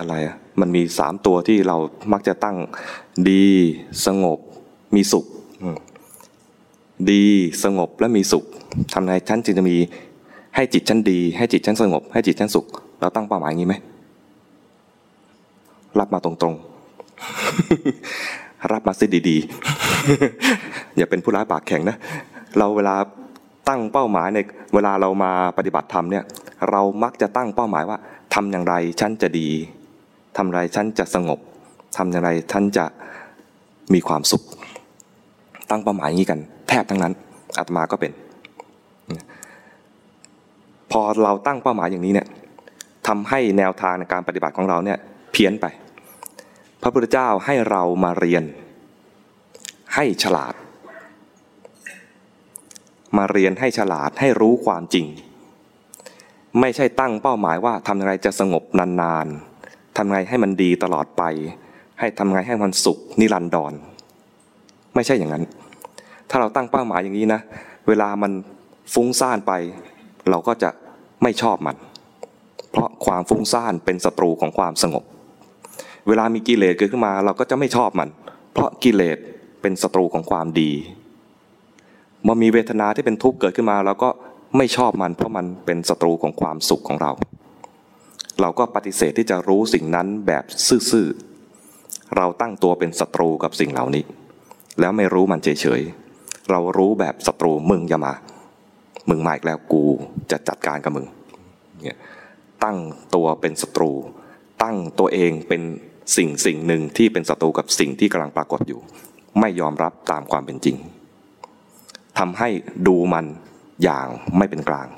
อะไรอะมันมีสามตัวที่เรามักจะตั้งดี สงบ มีสุข ดีสงบและมีสุขทำไงฉันจึงจะมีให้จิตฉันดี ให้จิตฉันสงบ ให้จิตฉันสุข เราตั้งเป้าหมายอย่างนี้ไหมรับมาตรงๆ รับมาซิดีๆ อย่าเป็นผู้ร้ายปากแข็งนะ เราเวลาตั้งเป้าหมายในเวลาเรามาปฏิบัติธรรมเนี่ย เรามักจะตั้งเป้าหมายว่าทำอย่างไรฉันจะดี ทำไรฉันจะสงบทำอย่างไรฉันจะมีความสุข ตั้งเป้าหมายอย่างนี้กัน แทบทั้งนั้นอาตมาก็เป็น พอเราตั้งเป้าหมายอย่างนี้เนี่ยทำให้แนวทางในการปฏิบัติของเราเนี่ยเพี้ยนไป พระพุทธเจ้าให้เรามาเรียน ให้ฉลาด มาเรียนให้ฉลาดให้รู้ความจริง ไม่ใช่ตั้งเป้าหมายว่าทำยังไงจะสงบนานๆ ทำไงให้มันดีตลอดไป ให้ทำไงให้มันสุขนิรันดร ไม่ใช่อย่างนั้น ถ้าเราตั้งเป้าหมายอย่างนี้นะ เวลามันฟุ้งซ่านไป เราก็จะไม่ชอบมัน เพราะความฟุ้งซ่านเป็นศัตรูของความสงบ เวลามีกิเลสเกิดขึ้นมา เราก็จะไม่ชอบมัน เพราะกิเลสเป็นศัตรูของความดีเมื่อมีเวทนาที่เป็นทุกข์เกิดขึ้นมา เราก็ไม่ชอบมัน เพราะมันเป็นศัตรูของความสุขของเรา เราก็ปฏิเสธที่จะรู้สิ่งนั้นแบบซื่อๆ เราตั้งตัวเป็นศัตรูกับสิ่งเหล่านี้ แล้วไม่รู้มันเฉยๆ เรารู้แบบศัตรูมึงอย่ามา มึงมาอีกแล้วกูจะจัดการกับมึง ตั้งตัวเป็นศัตรู ตั้งตัวเองเป็นสิ่งสิ่งหนึ่งที่เป็นศัตรูกับสิ่งที่กำลังปรากฏอยู่ ไม่ยอมรับตามความเป็นจริงทำให้ดูมันอย่างไม่เป็นกลาง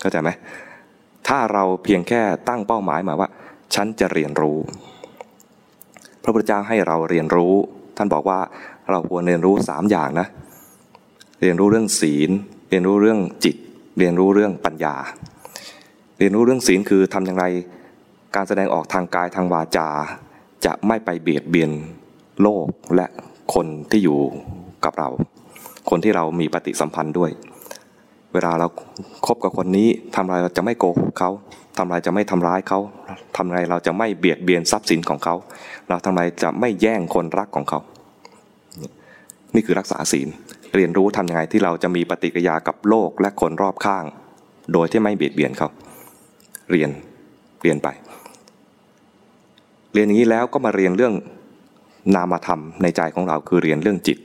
เข้าใจไหม ถ้าเราเพียงแค่ตั้งเป้าหมายมาว่า ฉันจะเรียนรู้ พระพุทธเจ้าให้เราเรียนรู้ ท่านบอกว่าเราควรเรียนรู้สามอย่างนะ เรียนรู้เรื่องศีล เรียนรู้เรื่องจิต เรียนรู้เรื่องปัญญา เรียนรู้เรื่องศีลคือทำอย่างไร การแสดงออกทางกายทางวาจา จะไม่ไปเบียดเบียนโลกและคนที่อยู่กับเรา คนที่เรามีปฏิสัมพันธ์ด้วย เวลาเราคบกับคนนี้ทำอะไรเราจะไม่โกหกเขาทำอะไรจะไม่ทำร้ายเขาทำอะไรเราจะไม่เบียดเบียนทรัพย์สินของเขา เราทำอะไรจะไม่แย่งคนรักของเขา นี่คือรักษาศีล เรียนรู้ทำยังไงที่เราจะมีปฏิกิริยากับโลกและคนรอบข้าง โดยที่ไม่เบียดเบียนเขา เรียนเรียนไป เรียนอย่างนี้แล้วก็มาเรียนเรื่องนามธรรมในใจของเราคือเรียนเรื่องจิต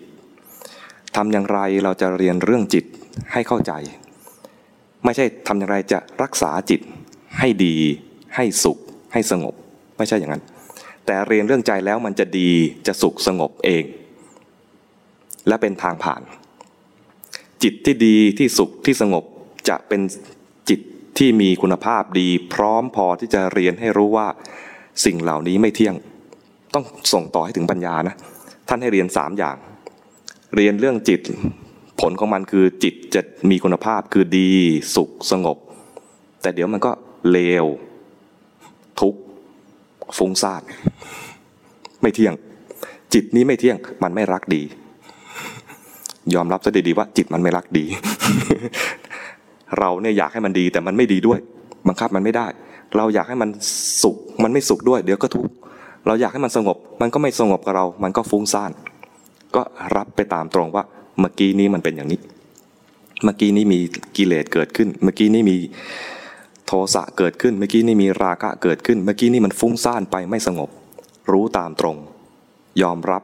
ทำอย่างไรเราจะเรียนเรื่องจิต ให้เข้าใจ ไม่ใช่ทำอย่างไรจะรักษาจิตให้ดี ให้สุข ให้สงบ ไม่ใช่อย่างนั้น แต่เรียนเรื่องใจแล้วมันจะดีจะสุขสงบเอง และเป็นทางผ่าน จิตที่ดีที่สุขที่สงบจะเป็นจิตที่มีคุณภาพดี พร้อมพอที่จะเรียนให้รู้ว่าสิ่งเหล่านี้ไม่เที่ยง ต้องส่งต่อให้ถึงปัญญานะ ท่านให้เรียนสามอย่าง เรียนเรื่องจิต ผลของมันคือจิตจะมีคุณภาพคือดีสุขสงบ แต่เดี๋ยวมันก็เลว ทุกข์ฟุ้งซ่านไม่เที่ยง จิตนี้ไม่เที่ยง มันไม่รักดี ยอมรับซะดีๆว่า จิตมันไม่รักดี เราเนี่ยอยากให้มันดีแต่มันไม่ดีด้วย บังคับมันไม่ได้ เราอยากให้มันสุข มันไม่สุขด้วย เดี๋ยวก็ทุกข์เราอยากให้มันสงบ มันก็ไม่สงบกับเรา มันก็ฟุ้งซ่าน ก็รับไปตามตรงว่า เมื่อกี้นี้มันเป็นอย่างนี้ เมื่อกี้นี้มีกิเลสเกิดขึ้น เมื่อกี้นี้มีโทสะเกิดขึ้น เมื่อกี้นี้มีราคะเกิดขึ้น เมื่อกี้นี้มันฟุ้งซ่านไปไม่สงบ รู้ตามตรง ยอมรับ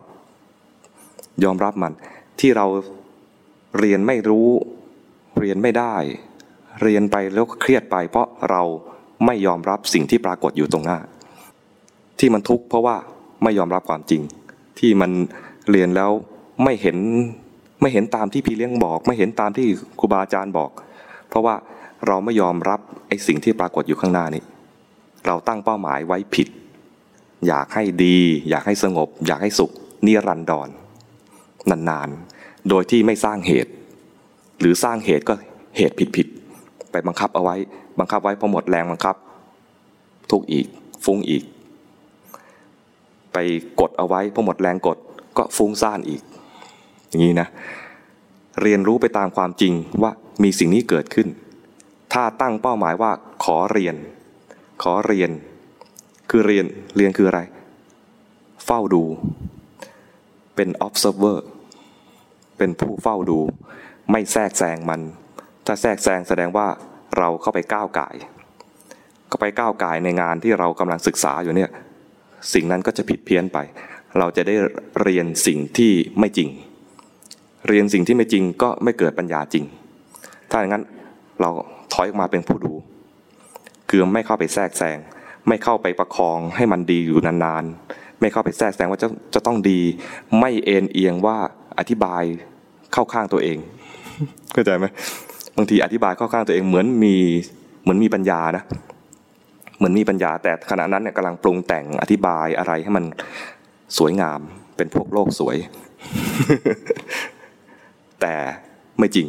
ยอมรับมันที่เราเรียนไม่รู้ เรียนไม่ได้ เรียนไปแล้วเครียดไป เพราะเราไม่ยอมรับสิ่งที่ปรากฏอยู่ตรงหน้า ที่มันทุกข์เพราะว่าไม่ยอมรับความจริง ที่มันเรียนแล้วไม่เห็น ไม่เห็นตามที่พี่เลี้ยงบอก ไม่เห็นตามที่ครูบาอาจารย์บอก เพราะว่าเราไม่ยอมรับไอ้สิ่งที่ปรากฏอยู่ข้างหน้านี้ เราตั้งเป้าหมายไว้ผิด อยากให้ดี อยากให้สงบ อยากให้สุขนิรันดรนานๆ โดยที่ไม่สร้างเหตุ หรือสร้างเหตุก็เหตุผิดๆไปบังคับเอาไว้ บังคับไว้พอหมดแรงบังคับ ทุกอีก ฟุ้งอีก ไปกดเอาไว้พอหมดแรงกดก็ฟุ้งซ่านอีก อย่างนี้นะ เรียนรู้ไปตามความจริงว่ามีสิ่งนี้เกิดขึ้น ถ้าตั้งเป้าหมายว่าขอเรียน ขอเรียน คือเรียน เรียนคืออะไร เฝ้าดู เป็น observer เป็นผู้เฝ้าดู ไม่แทรกแซงมัน ถ้าแทรกแซงแสดงว่าเราเข้าไปก้าวไก่ก็ไปก้าวไก่ในงานที่เรากำลังศึกษาอยู่เนี่ย สิ่งนั้นก็จะผิดเพี้ยนไป เราจะได้เรียนสิ่งที่ไม่จริง เรียนสิ่งที่ไม่จริงก็ไม่เกิดปัญญาจริง ถ้าอย่างนั้นเราถอยออกมาเป็นผู้ดู คือไม่เข้าไปแทรกแซงไม่เข้าไปประคองให้มันดีอยู่นานๆ ไม่เข้าไปแทรกแซงว่าจะจะต้องดี ไม่เอ็นเอียงว่าอธิบายเข้าข้างตัวเองเข้าใจไหมบางทีอธิบายเข้าข้างตัวเองเหมือนมีเหมือนมีปัญญานะ เหมือนมีปัญญาแต่ขณะนั้นเนี่ยกำลังปรุงแต่งอธิบายอะไรให้มันสวยงามเป็นพวกโลกสวย แต่ไม่จริง